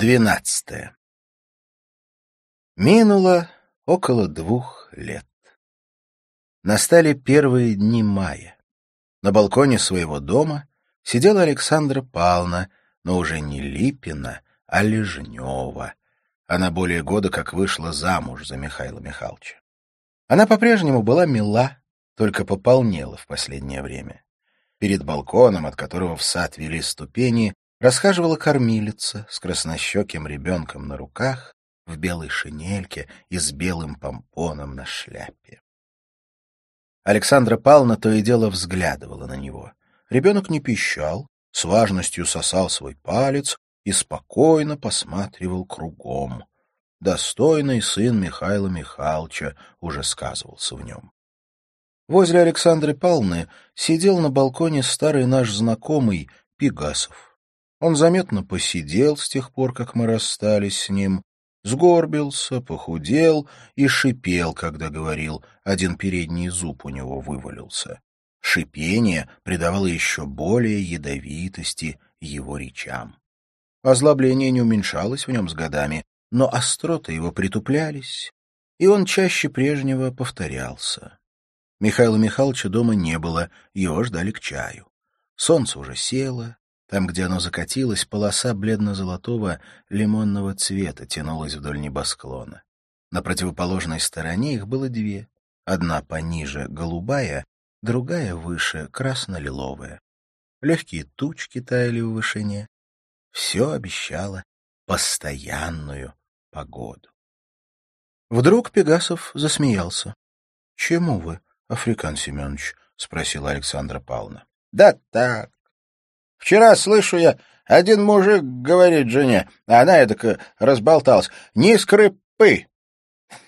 Двенадцатое. Минуло около двух лет. Настали первые дни мая. На балконе своего дома сидела Александра Павловна, но уже не Липина, а Лежнева. Она более года как вышла замуж за Михаила Михайловича. Она по-прежнему была мила, только пополнела в последнее время. Перед балконом, от которого в сад вели ступени, расхаживала кормилица с краснощеким ребенком на руках, в белой шинельке и с белым помпоном на шляпе. Александра Павловна то и дело взглядывала на него. Ребенок не пищал, с важностью сосал свой палец и спокойно посматривал кругом. Достойный сын Михаила Михайловича уже сказывался в нем. Возле Александры Павловны сидел на балконе старый наш знакомый Пегасов. Он заметно посидел с тех пор, как мы расстались с ним, сгорбился, похудел и шипел, когда говорил, один передний зуб у него вывалился. Шипение придавало еще более ядовитости его речам. Озлобление не уменьшалось в нем с годами, но остроты его притуплялись, и он чаще прежнего повторялся. Михаила Михайловича дома не было, его ждали к чаю. Солнце уже село, там, где оно закатилось, полоса бледно-золотого лимонного цвета тянулась вдоль небосклона. На противоположной стороне их было две. Одна пониже — голубая, другая выше — красно-лиловая. Легкие тучки таяли в вышине. Все обещало постоянную погоду. Вдруг Пегасов засмеялся. — Чему вы, Африкан Семенович? — спросила Александра Павловна. — Да так, Вчера, слышу я, один мужик говорит жене, а она эдак разболталась. «Не скрипы!»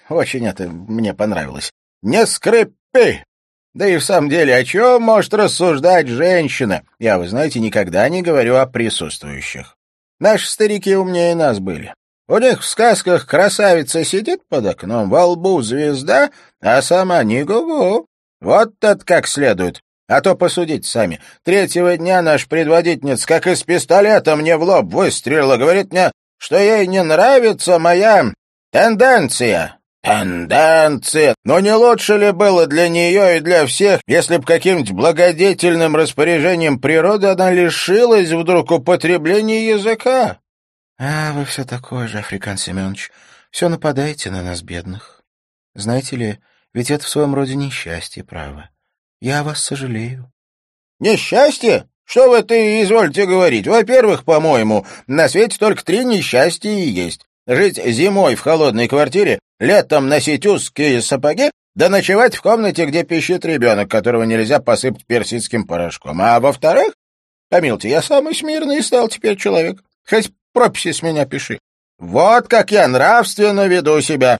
Очень это мне понравилось. «Не скрипы!» Да и в самом деле, о чем может рассуждать женщина? Я, вы знаете, никогда не говорю о присутствующих. Наши старики умнее нас были. У них в сказках красавица сидит под окном, во лбу звезда, а сама не гу-гу. Вот это как следует. А то посудите сами. Третьего дня наш предводительница как из пистолета мне в лоб выстрелила. Говорит мне, что ей не нравится моя тенденция. Тенденция! Но не лучше ли было для нее и для всех, если б каким-нибудь благодетельным распоряжением природы она лишилась вдруг употребления языка? — А вы все такой же, Африкан Семенович. Все нападаете на нас, бедных. Знаете ли, ведь это в своем роде несчастье, право. Я вас сожалею. Несчастье? Что вы ты извольте говорить? Во-первых, по-моему, на свете только три несчастья и есть. Жить зимой в холодной квартире, летом носить узкие сапоги, да ночевать в комнате, где пищит ребенок, которого нельзя посыпать персидским порошком. А во-вторых, помилуйте, я самый смирный стал теперь человек. Хоть прописи с меня пиши. Вот как я нравственно веду себя.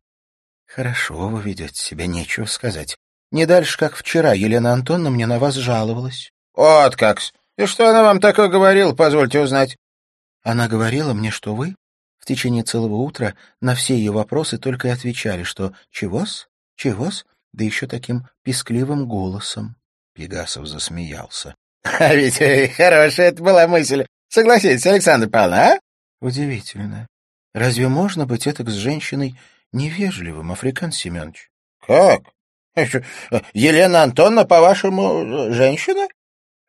Хорошо вы ведете себя, нечего сказать. Не дальше, как вчера, Елена Антоновна мне на вас жаловалась. — Вот как -с. И что она вам такое говорила, позвольте узнать? Она говорила мне, что вы в течение целого утра на все ее вопросы только и отвечали, что «чего-с? Чего-с?» да еще таким пискливым голосом. Пегасов засмеялся. — А ведь э, хорошая это была мысль. Согласитесь, Александр Павловна, а? — Удивительно. Разве можно быть это с женщиной невежливым, Африкан Семенович? — Как? Елена Антоновна, по-вашему, женщина?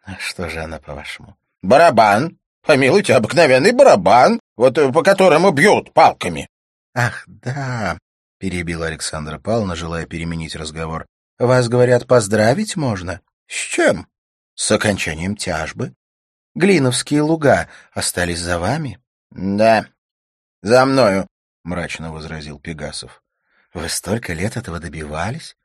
А что же она, по-вашему? Барабан. Помилуйте, обыкновенный барабан, вот э, по которому бьют палками. Ах, да, перебила Александра Павловна, желая переменить разговор. Вас, говорят, поздравить можно? С чем? С окончанием тяжбы. Глиновские луга остались за вами? Да, за мною, мрачно возразил Пегасов. Вы столько лет этого добивались?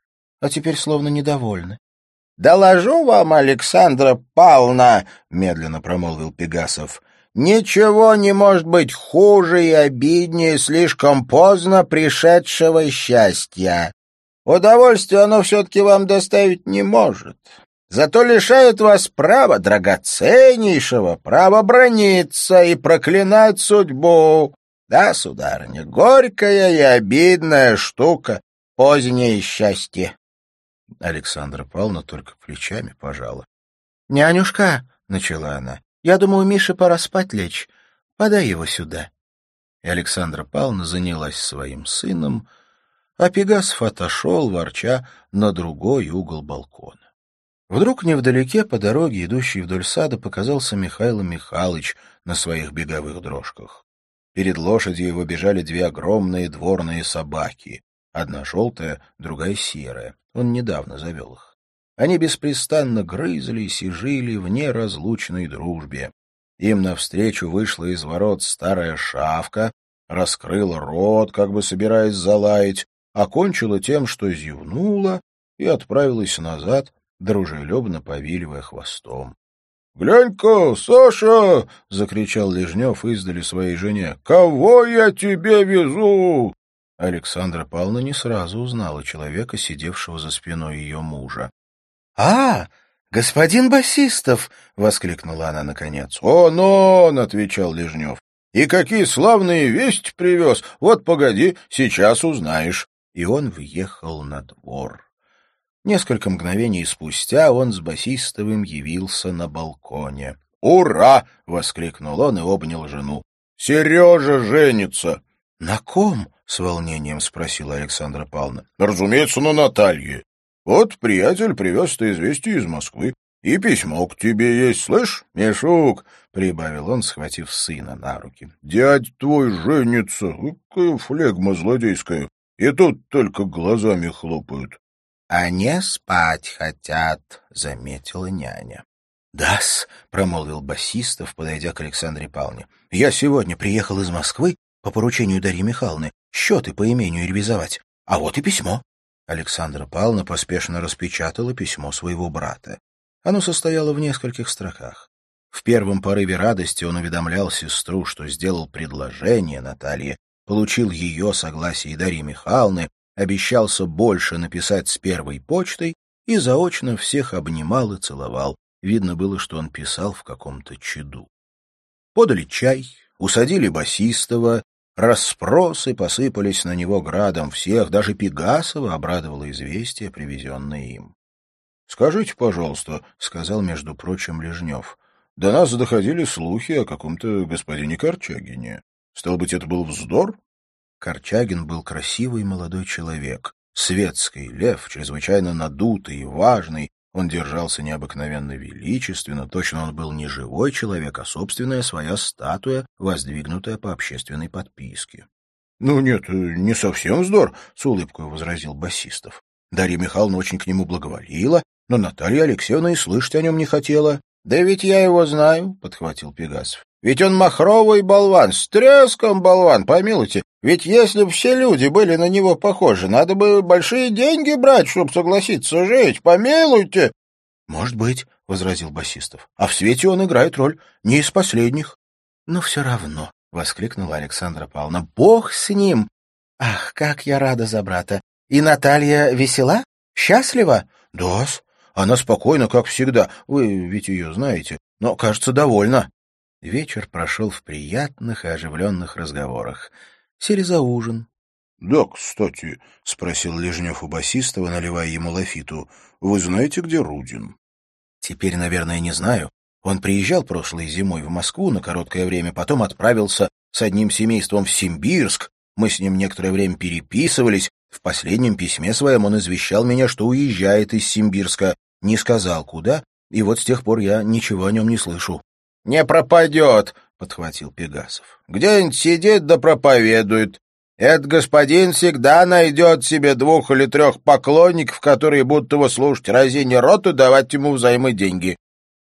А теперь словно недовольны. — Доложу вам, Александра Павловна, — медленно промолвил Пегасов, — ничего не может быть хуже и обиднее слишком поздно пришедшего счастья. Удовольствие оно все-таки вам доставить не может. Зато лишает вас права драгоценнейшего, права брониться и проклинать судьбу. Да, сударыня, горькая и обидная штука позднее счастье. Александра Павловна только плечами пожала. — Нянюшка, — начала она, — я думаю, Мише пора спать лечь. Подай его сюда. и Александра Павловна занялась своим сыном, а Пегасов отошел, ворча, на другой угол балкона. Вдруг невдалеке по дороге, идущей вдоль сада, показался Михаил Михайлович на своих беговых дрожках. Перед лошадью его бежали две огромные дворные собаки. Одна желтая, другая серая. Он недавно завел их. Они беспрестанно грызлись и жили в неразлучной дружбе. Им навстречу вышла из ворот старая шавка, раскрыла рот, как бы собираясь залаять, окончила тем, что зевнула и отправилась назад, дружелюбно повиливая хвостом. — Глянь-ка, Саша! — закричал Лежнев издали своей жене. — Кого я тебе везу? Александра Павловна не сразу узнала человека, сидевшего за спиной ее мужа. — А, господин Басистов! — воскликнула она наконец. — Он, он! — отвечал Лежнев. — И какие славные вести привез! Вот погоди, сейчас узнаешь. И он въехал на двор. Несколько мгновений спустя он с Басистовым явился на балконе. «Ура!» — воскликнул он и обнял жену. «Сережа женится!» «На ком?» — с волнением спросила Александра Павловна. «Разумеется, на Наталье. Вот приятель привез это известие из Москвы. И письмо к тебе есть, слышь, Мишук?» — прибавил он, схватив сына на руки. «Дядь твой женится. Какая флегма злодейская. И тут только глазами хлопают. — Они спать хотят, — заметила няня. — Да-с, — промолвил Басистов, подойдя к Александре Павловне. — Я сегодня приехал из Москвы по поручению Дарьи Михайловны счеты по имению ревизовать. А вот и письмо. Александра Павловна поспешно распечатала письмо своего брата. Оно состояло в нескольких строках. В первом порыве радости он уведомлял сестру, что сделал предложение Наталье, получил ее согласие Дарьи Михайловны обещался больше написать с первой почтой и заочно всех обнимал и целовал. Видно было, что он писал в каком-то чаду. Подали чай, усадили басистого, расспросы посыпались на него градом всех, даже Пегасова обрадовало известие, привезенное им. — Скажите, пожалуйста, — сказал, между прочим, Лежнев, — до нас доходили слухи о каком-то господине Корчагине. Стал быть, это был вздор? Корчагин был красивый молодой человек, светский лев, чрезвычайно надутый и важный, он держался необыкновенно величественно, точно он был не живой человек, а собственная своя статуя, воздвигнутая по общественной подписке. — Ну нет, не совсем вздор, — с улыбкой возразил Басистов. Дарья Михайловна очень к нему благоволила, но Наталья Алексеевна и слышать о нем не хотела. — Да ведь я его знаю, — подхватил Пегасов. — Ведь он махровый болван, с треском болван, помилуйте. Ведь если бы все люди были на него похожи, надо бы большие деньги брать, чтобы согласиться жить. Помилуйте. — Может быть, — возразил Басистов. — А в свете он играет роль не из последних. — Но все равно, — воскликнула Александра Павловна, — бог с ним. Ах, как я рада за брата. И Наталья весела? Счастлива? — Да-с. Она спокойна, как всегда. Вы ведь ее знаете. Но, кажется, довольна. Вечер прошел в приятных и оживленных разговорах. Сели за ужин. — Да, кстати, — спросил Лежнев у Басистова, наливая ему лафиту, — вы знаете, где Рудин? — Теперь, наверное, не знаю. Он приезжал прошлой зимой в Москву на короткое время, потом отправился с одним семейством в Симбирск. Мы с ним некоторое время переписывались. В последнем письме своем он извещал меня, что уезжает из Симбирска. Не сказал, куда, и вот с тех пор я ничего о нем не слышу. — Не пропадет, — подхватил Пегасов. — Где-нибудь сидит да проповедует. Этот господин всегда найдет себе двух или трех поклонников, которые будут его слушать, разине рот и давать ему взаймы деньги.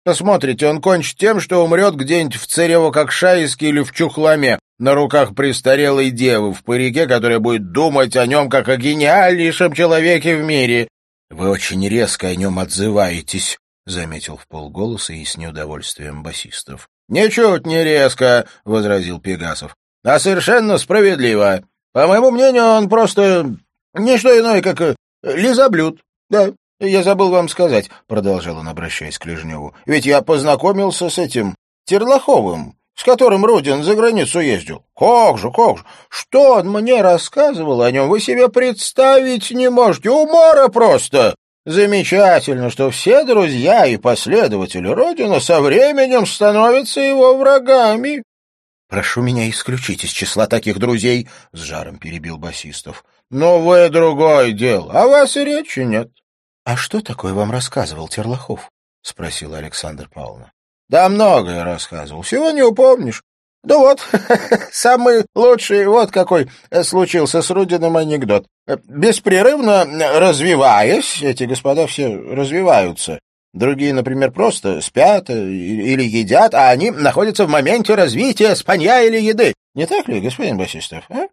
Посмотрите, он кончит тем, что умрет где-нибудь в Царево-Кокшайске или в Чухламе, на руках престарелой девы в парике, которая будет думать о нем как о гениальнейшем человеке в мире. — Вы очень резко о нем отзываетесь, — заметил в полголоса и с неудовольствием басистов. «Ничуть не резко», — возразил Пегасов, — «а совершенно справедливо. По моему мнению, он просто не что иное, как э, лизоблюд. Да, я забыл вам сказать», — продолжал он, обращаясь к Лежневу, — «ведь я познакомился с этим Терлаховым, с которым Рудин за границу ездил. Как же, как же, что он мне рассказывал о нем, вы себе представить не можете, умора просто!» Замечательно, что все друзья и последователи Родина со временем становятся его врагами. Прошу меня исключить из числа таких друзей, — с жаром перебил Басистов. — Но вы другое дело, а вас и речи нет. — А что такое вам рассказывал Терлахов? — спросил Александр Павловна. — Да многое рассказывал, всего не упомнишь. Да вот, самый лучший вот какой случился с Рудиным анекдот. Беспрерывно развиваясь, эти господа все развиваются, Другие, например, просто спят или едят, а они находятся в моменте развития спанья или еды. Не так ли, господин Басистов? А?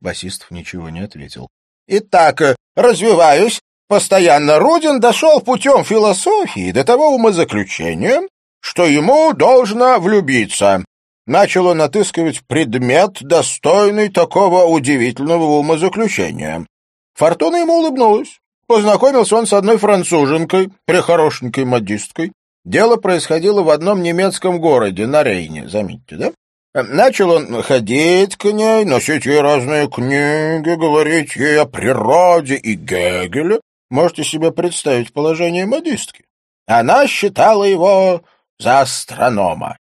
Басистов ничего не ответил. Итак, развиваюсь. Постоянно Рудин дошел путем философии до того умозаключения, что ему должно влюбиться. Начал он отыскивать предмет, достойный такого удивительного умозаключения. Фортуна ему улыбнулась. Познакомился он с одной француженкой, прихорошенькой модисткой. Дело происходило в одном немецком городе, на Рейне, заметьте, да? Начал он ходить к ней, носить ей разные книги, говорить ей о природе и Гегеле. Можете себе представить положение модистки. Она считала его за астронома.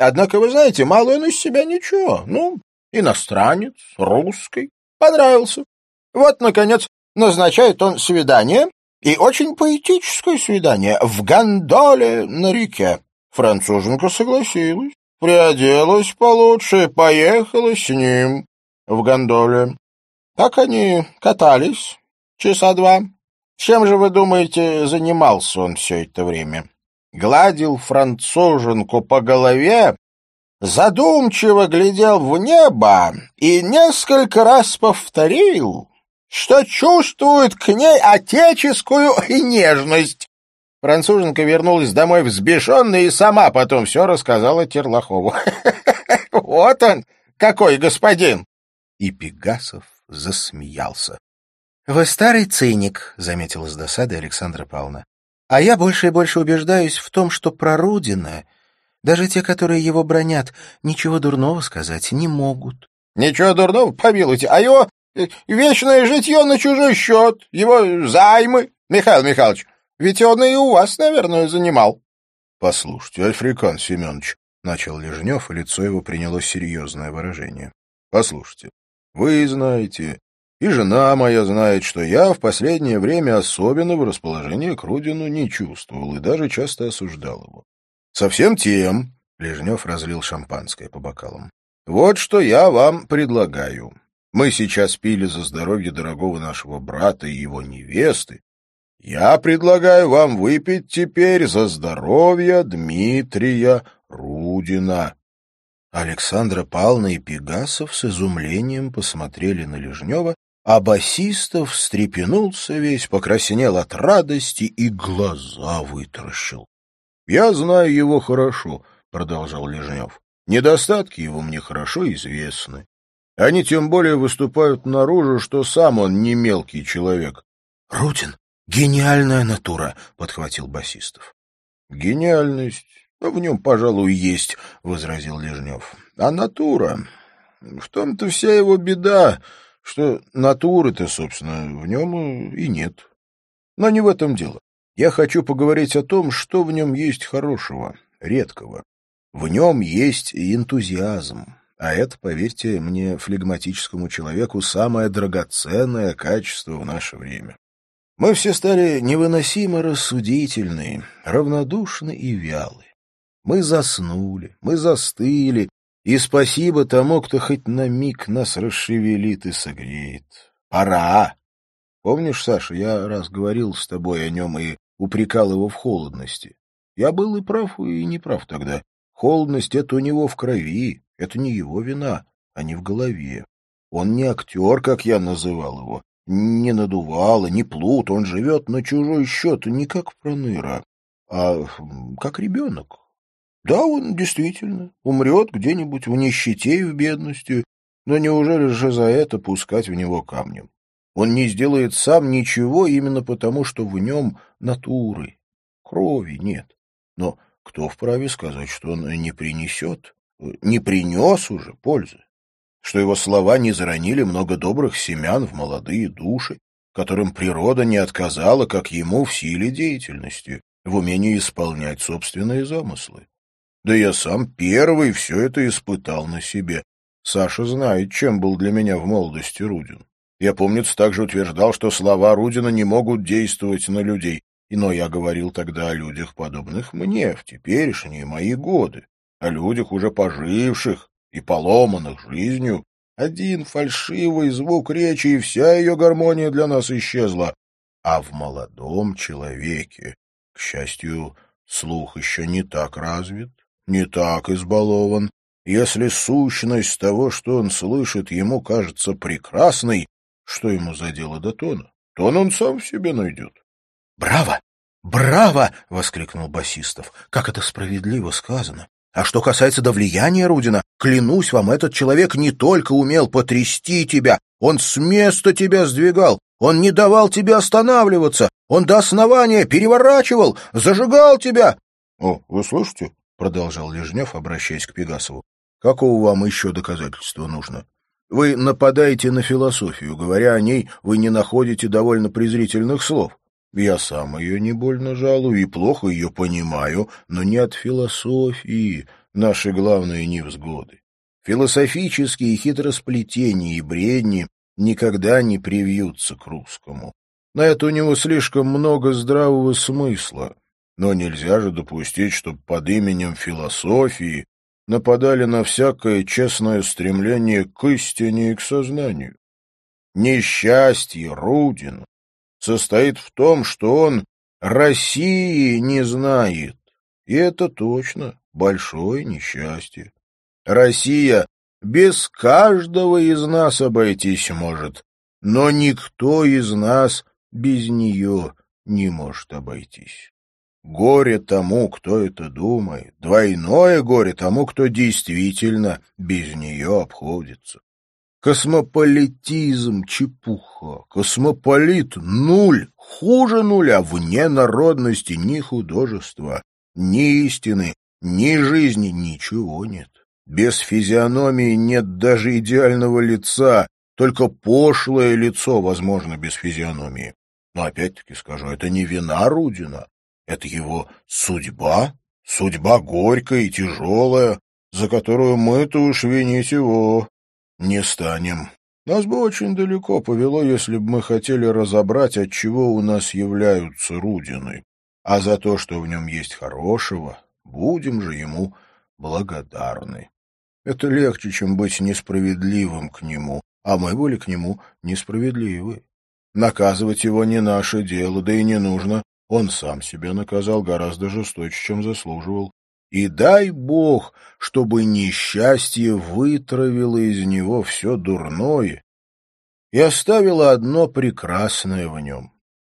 Однако, вы знаете, мало он из себя ничего. Ну, иностранец, русский. Понравился. Вот, наконец, Назначает он свидание, и очень поэтическое свидание, в гондоле на реке. Француженка согласилась, приоделась получше, поехала с ним в гондоле. Так они катались часа два. Чем же, вы думаете, занимался он все это время? Гладил француженку по голове, задумчиво глядел в небо и несколько раз повторил что чувствует к ней отеческую нежность. Француженка вернулась домой взбешенная и сама потом все рассказала Терлахову. Вот он, какой господин! И Пегасов засмеялся. — Вы старый циник, — заметила с досадой Александра Павловна. — А я больше и больше убеждаюсь в том, что про Рудина даже те, которые его бронят, ничего дурного сказать не могут. — Ничего дурного, помилуйте, а его Э, вечное житье на чужой счет, его займы, Михаил Михайлович. Ведь он и у вас, наверное, занимал. — Послушайте, Альфрикан Семенович, — начал Лежнев, и лицо его приняло серьезное выражение. — Послушайте, вы знаете, и жена моя знает, что я в последнее время особенного расположения к Рудину не чувствовал и даже часто осуждал его. Совсем тем, — Лежнев разлил шампанское по бокалам, — вот что я вам предлагаю. Мы сейчас пили за здоровье дорогого нашего брата и его невесты. Я предлагаю вам выпить теперь за здоровье Дмитрия Рудина. Александра Павловна и Пегасов с изумлением посмотрели на Лежнева, а басистов встрепенулся весь, покраснел от радости и глаза вытаращил. — Я знаю его хорошо, — продолжал Лежнев. — Недостатки его мне хорошо известны. Они тем более выступают наружу, что сам он не мелкий человек. — Рудин — гениальная натура, — подхватил Басистов. — Гениальность в нем, пожалуй, есть, — возразил Лежнев. — А натура... В том-то вся его беда, что натуры-то, собственно, в нем и нет. Но не в этом дело. Я хочу поговорить о том, что в нем есть хорошего, редкого. В нем есть энтузиазм, а это, поверьте мне, флегматическому человеку самое драгоценное качество в наше время. Мы все стали невыносимо рассудительны, равнодушны и вялы. Мы заснули, мы застыли, и спасибо тому, кто хоть на миг нас расшевелит и согреет. Пора! Помнишь, Саша, я раз говорил с тобой о нем и упрекал его в холодности. Я был и прав, и не прав тогда. Холодность — это у него в крови, это не его вина, а не в голове. Он не актер, как я называл его, не надувало, не плут, он живет на чужой счет, не как проныра, а как ребенок. Да, он действительно умрет где-нибудь в нищете и в бедности, но неужели же за это пускать в него камнем? Он не сделает сам ничего именно потому, что в нем натуры, крови нет. Но кто вправе сказать, что он не принесет не принес уже пользы, что его слова не заронили много добрых семян в молодые души, которым природа не отказала, как ему, в силе деятельности, в умении исполнять собственные замыслы. Да я сам первый все это испытал на себе. Саша знает, чем был для меня в молодости Рудин. Я, помнится, также утверждал, что слова Рудина не могут действовать на людей, но я говорил тогда о людях, подобных мне, в теперешние мои годы, о людях, уже поживших и поломанных жизнью. Один фальшивый звук речи, и вся ее гармония для нас исчезла. А в молодом человеке, к счастью, слух еще не так развит, не так избалован. Если сущность того, что он слышит, ему кажется прекрасной, что ему за дело до тона? Тон он сам в себе найдет. «Браво! Браво!» — воскликнул Басистов. «Как это справедливо сказано! А что касается до влияния Рудина, клянусь вам, этот человек не только умел потрясти тебя, он с места тебя сдвигал, он не давал тебе останавливаться, он до основания переворачивал, зажигал тебя!» «О, вы слышите?» — продолжал Лежнев, обращаясь к Пегасову. «Какого вам еще доказательства нужно? Вы нападаете на философию, говоря о ней, вы не находите довольно презрительных слов. Я сам ее не больно жалую и плохо ее понимаю, но не от философии наши главные невзгоды. Философические хитросплетения и бредни никогда не привьются к русскому. На это у него слишком много здравого смысла. Но нельзя же допустить, чтобы под именем философии нападали на всякое честное стремление к истине и к сознанию. Несчастье Рудина состоит в том, что он России не знает. И это точно большое несчастье. Россия без каждого из нас обойтись может, но никто из нас без нее не может обойтись. Горе тому, кто это думает, двойное горе тому, кто действительно без нее обходится. Космополитизм — чепуха, космополит — нуль, хуже нуля, вне народности ни художества, ни истины, ни жизни, ничего нет. Без физиономии нет даже идеального лица, только пошлое лицо возможно без физиономии. Но опять-таки скажу, это не вина Рудина, это его судьба, судьба горькая и тяжелая, за которую мы-то уж винить его не станем. Нас бы очень далеко повело, если бы мы хотели разобрать, от чего у нас являются Рудины. А за то, что в нем есть хорошего, будем же ему благодарны. Это легче, чем быть несправедливым к нему, а мы были к нему несправедливы. Наказывать его не наше дело, да и не нужно. Он сам себя наказал гораздо жесточе, чем заслуживал. И дай бог, чтобы несчастье вытравило из него все дурное и оставило одно прекрасное в нем.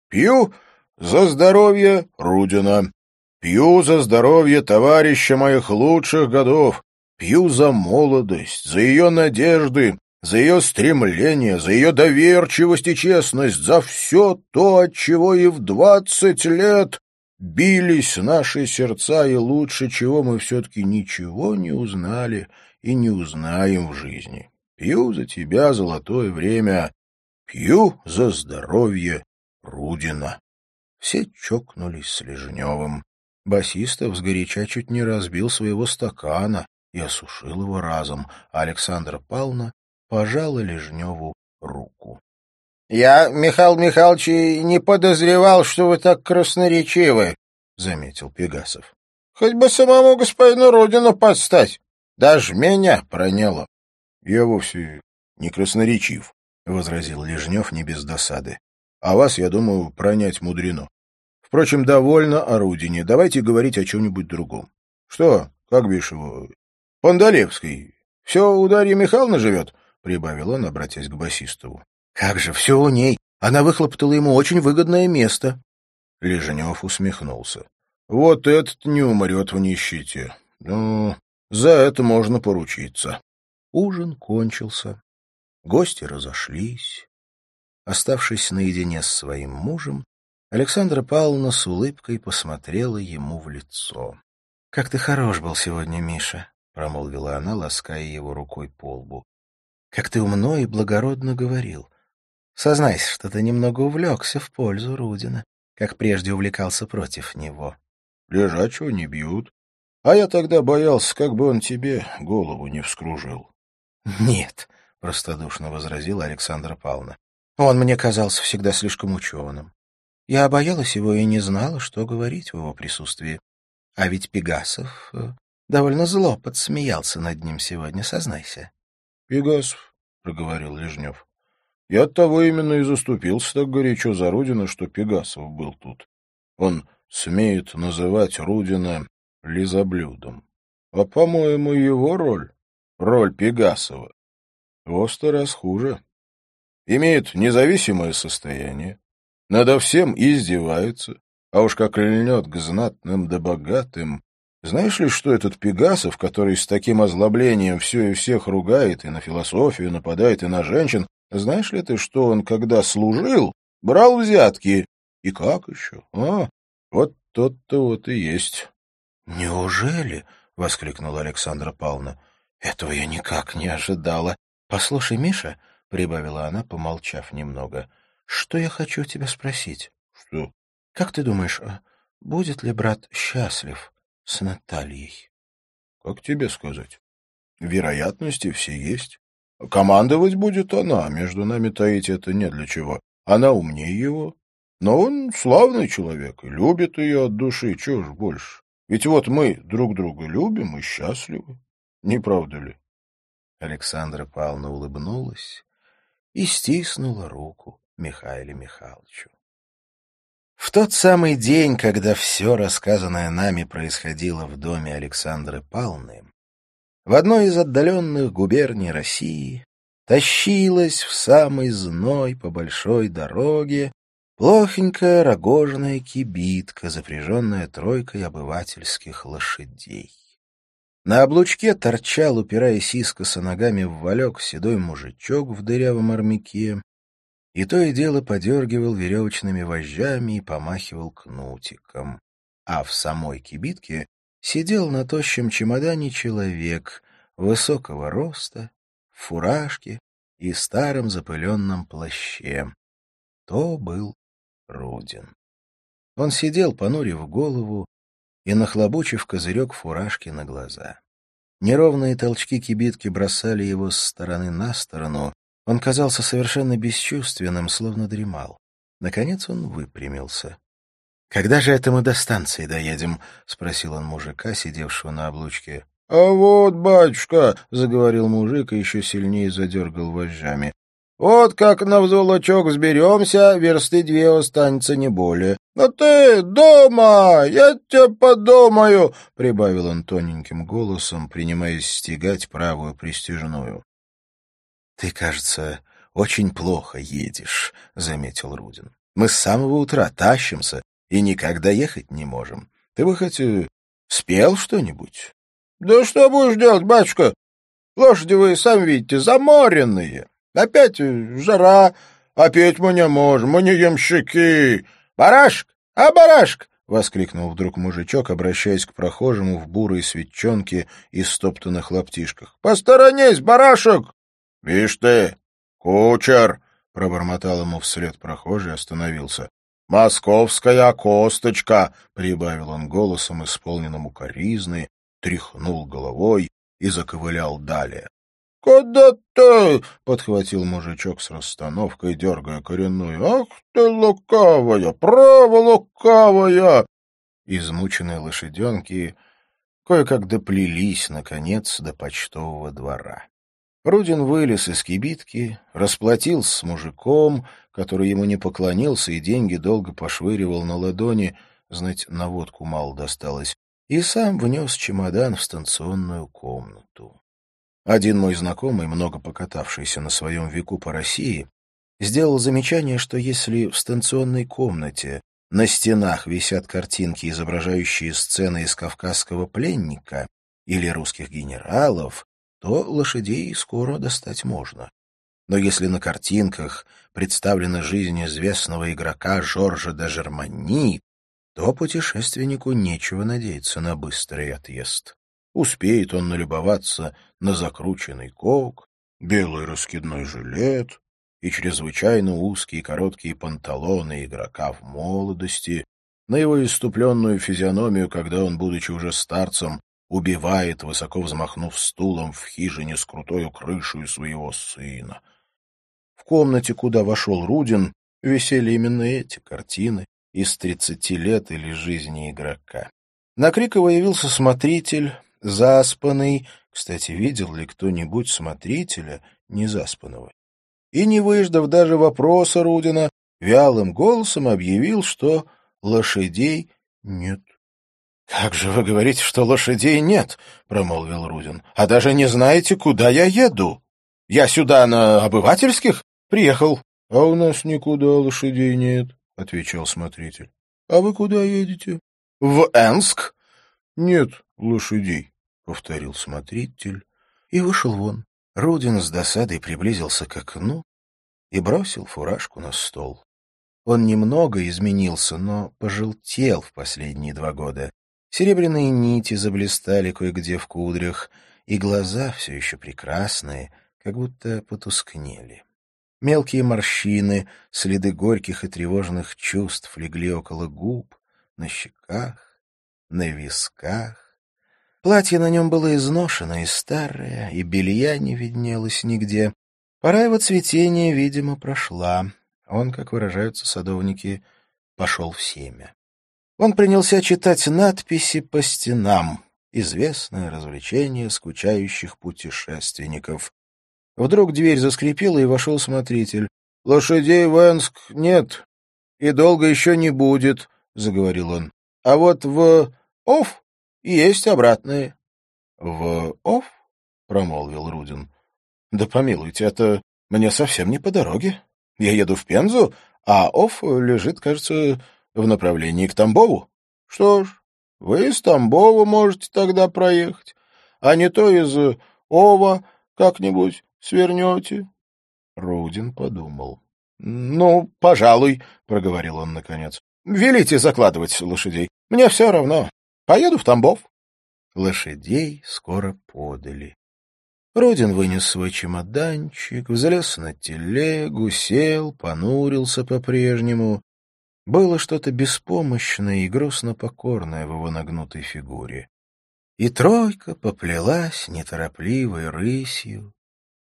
Пью за здоровье Рудина, пью за здоровье товарища моих лучших годов, пью за молодость, за ее надежды, за ее стремление, за ее доверчивость и честность, за все то, от чего и в двадцать лет бились наши сердца, и лучше чего мы все-таки ничего не узнали и не узнаем в жизни. Пью за тебя, золотое время, пью за здоровье Рудина. Все чокнулись с Лежневым. Басистов сгоряча чуть не разбил своего стакана и осушил его разом, а Александра Павловна пожала Лежневу руку. — Я, Михаил Михайлович, не подозревал, что вы так красноречивы, — заметил Пегасов. — Хоть бы самому господину Родину подстать. Даже меня проняло. — Я вовсе не красноречив, — возразил Лежнев не без досады. — А вас, я думаю, пронять мудрено. Впрочем, довольно о Рудине. Давайте говорить о чем-нибудь другом. Что, как бишь его? Пандалевский. Все у Дарьи Михайловны живет? —— прибавил он, обратясь к басистову. — Как же, все у ней. Она выхлопотала ему очень выгодное место. Леженев усмехнулся. — Вот этот не умрет в нищете. Ну, за это можно поручиться. Ужин кончился. Гости разошлись. Оставшись наедине с своим мужем, Александра Павловна с улыбкой посмотрела ему в лицо. — Как ты хорош был сегодня, Миша, — промолвила она, лаская его рукой по лбу. Как ты умно и благородно говорил. Сознайся, что ты немного увлекся в пользу Рудина, как прежде увлекался против него. Лежачего не бьют. А я тогда боялся, как бы он тебе голову не вскружил. — Нет, — простодушно возразила Александра Павловна. — Он мне казался всегда слишком ученым. Я боялась его и не знала, что говорить в его присутствии. А ведь Пегасов э, довольно зло подсмеялся над ним сегодня, сознайся. — Пегасов, — проговорил Лежнев. — Я от того именно и заступился так горячо за Рудина, что Пегасов был тут. Он смеет называть Рудина лизоблюдом. А, по-моему, его роль, роль Пегасова, во сто раз хуже. Имеет независимое состояние, надо всем издевается, а уж как льнет к знатным да богатым. Знаешь ли, что этот Пегасов, который с таким озлоблением все и всех ругает, и на философию нападает, и на женщин, знаешь ли ты, что он, когда служил, брал взятки? И как еще? А, вот тот-то вот и есть. «Неужели?» — воскликнула Александра Павловна. «Этого я никак не ожидала. Послушай, Миша», — прибавила она, помолчав немного, — «что я хочу тебя спросить?» «Что?» «Как ты думаешь, а будет ли брат счастлив с Натальей?» «Как тебе сказать? Вероятности все есть. Командовать будет она, между нами таить это не для чего. Она умнее его. Но он славный человек и любит ее от души, чего ж больше. Ведь вот мы друг друга любим и счастливы. Не правда ли? Александра Павловна улыбнулась и стиснула руку Михаилу Михайловичу. В тот самый день, когда все рассказанное нами происходило в доме Александры Павловны, в одной из отдаленных губерний России тащилась в самый зной по большой дороге Плохенькая рогожная кибитка, запряженная тройкой обывательских лошадей. На облучке торчал, упираясь искоса ногами в валек, седой мужичок в дырявом армяке, и то и дело подергивал веревочными вожжами и помахивал кнутиком. А в самой кибитке сидел на тощем чемодане человек высокого роста, в фуражке и старом запыленном плаще. То был Рудин. Он сидел, понурив голову и нахлобучив козырек фуражки на глаза. Неровные толчки кибитки бросали его с стороны на сторону. Он казался совершенно бесчувственным, словно дремал. Наконец он выпрямился. — Когда же это мы до станции доедем? — спросил он мужика, сидевшего на облучке. — А вот, батюшка, — заговорил мужик и еще сильнее задергал вожжами. Вот как на взолочок взберемся, версты две останется не более. — Но ты дома! Я тебя подумаю! — прибавил он тоненьким голосом, принимаясь стегать правую пристежную. — Ты, кажется, очень плохо едешь, — заметил Рудин. — Мы с самого утра тащимся и никогда ехать не можем. Ты бы хоть э, спел что-нибудь? — Да что будешь делать, батюшка? Лошади вы, сами видите, заморенные. Опять жара, опять мы не можем, мы не ямщики. Барашек, а барашек! — воскликнул вдруг мужичок, обращаясь к прохожему в бурой свечонке и стоптанных лаптишках. — Посторонись, барашек! — Вишь ты, кучер! — пробормотал ему вслед прохожий и остановился. — Московская косточка! — прибавил он голосом, исполненным укоризны, тряхнул головой и заковылял далее. «Куда ты?» — подхватил мужичок с расстановкой, дергая коренную. «Ах ты лукавая! Право лукавая!» Измученные лошаденки кое-как доплелись, наконец, до почтового двора. Рудин вылез из кибитки, расплатился с мужиком, который ему не поклонился и деньги долго пошвыривал на ладони, знать, на водку мало досталось, и сам внес чемодан в станционную комнату. Один мой знакомый, много покатавшийся на своем веку по России, сделал замечание, что если в станционной комнате на стенах висят картинки, изображающие сцены из «Кавказского пленника» или русских генералов, то лошадей скоро достать можно. Но если на картинках представлена жизнь известного игрока Жоржа де Жермани, то путешественнику нечего надеяться на быстрый отъезд. Успеет он налюбоваться на закрученный кок, белый раскидной жилет и чрезвычайно узкие короткие панталоны игрока в молодости, на его иступленную физиономию, когда он, будучи уже старцем, убивает, высоко взмахнув стулом в хижине с крутою крышей своего сына. В комнате, куда вошел Рудин, висели именно эти картины из тридцати лет или жизни игрока. На Крикова явился смотритель, заспанный, кстати, видел ли кто-нибудь смотрителя незаспанного? И, не выждав даже вопроса Рудина, вялым голосом объявил, что лошадей нет. — Как же вы говорите, что лошадей нет? — промолвил Рудин. — А даже не знаете, куда я еду? Я сюда на обывательских приехал. — А у нас никуда лошадей нет, — отвечал смотритель. — А вы куда едете? — В Энск. — Нет лошадей, — повторил смотритель и вышел вон. Рудин с досадой приблизился к окну и бросил фуражку на стол. Он немного изменился, но пожелтел в последние два года. Серебряные нити заблистали кое-где в кудрях, и глаза, все еще прекрасные, как будто потускнели. Мелкие морщины, следы горьких и тревожных чувств легли около губ, на щеках, на висках. Платье на нем было изношено и старое, и белья не виднелось нигде. Пора его цветения, видимо, прошла. Он, как выражаются садовники, пошел в семя. Он принялся читать надписи по стенам, известное развлечение скучающих путешественников. Вдруг дверь заскрипела, и вошел смотритель. — Лошадей в Энск нет, и долго еще не будет, — заговорил он. — А вот в Оф есть обратные. — В Оф? — промолвил Рудин. — Да помилуйте, это мне совсем не по дороге. Я еду в Пензу, а Оф лежит, кажется, в направлении к Тамбову. Что ж, вы из Тамбова можете тогда проехать, а не то из Ова как-нибудь свернете. Рудин подумал. — Ну, пожалуй, — проговорил он наконец. — Велите закладывать лошадей. Мне все равно. Поеду в Тамбов. Лошадей скоро подали. Родин вынес свой чемоданчик, взлез на телегу, сел, понурился по-прежнему. Было что-то беспомощное и грустно покорное в его нагнутой фигуре. И тройка поплелась неторопливой рысью,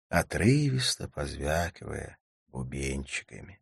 отрывисто позвякивая бубенчиками.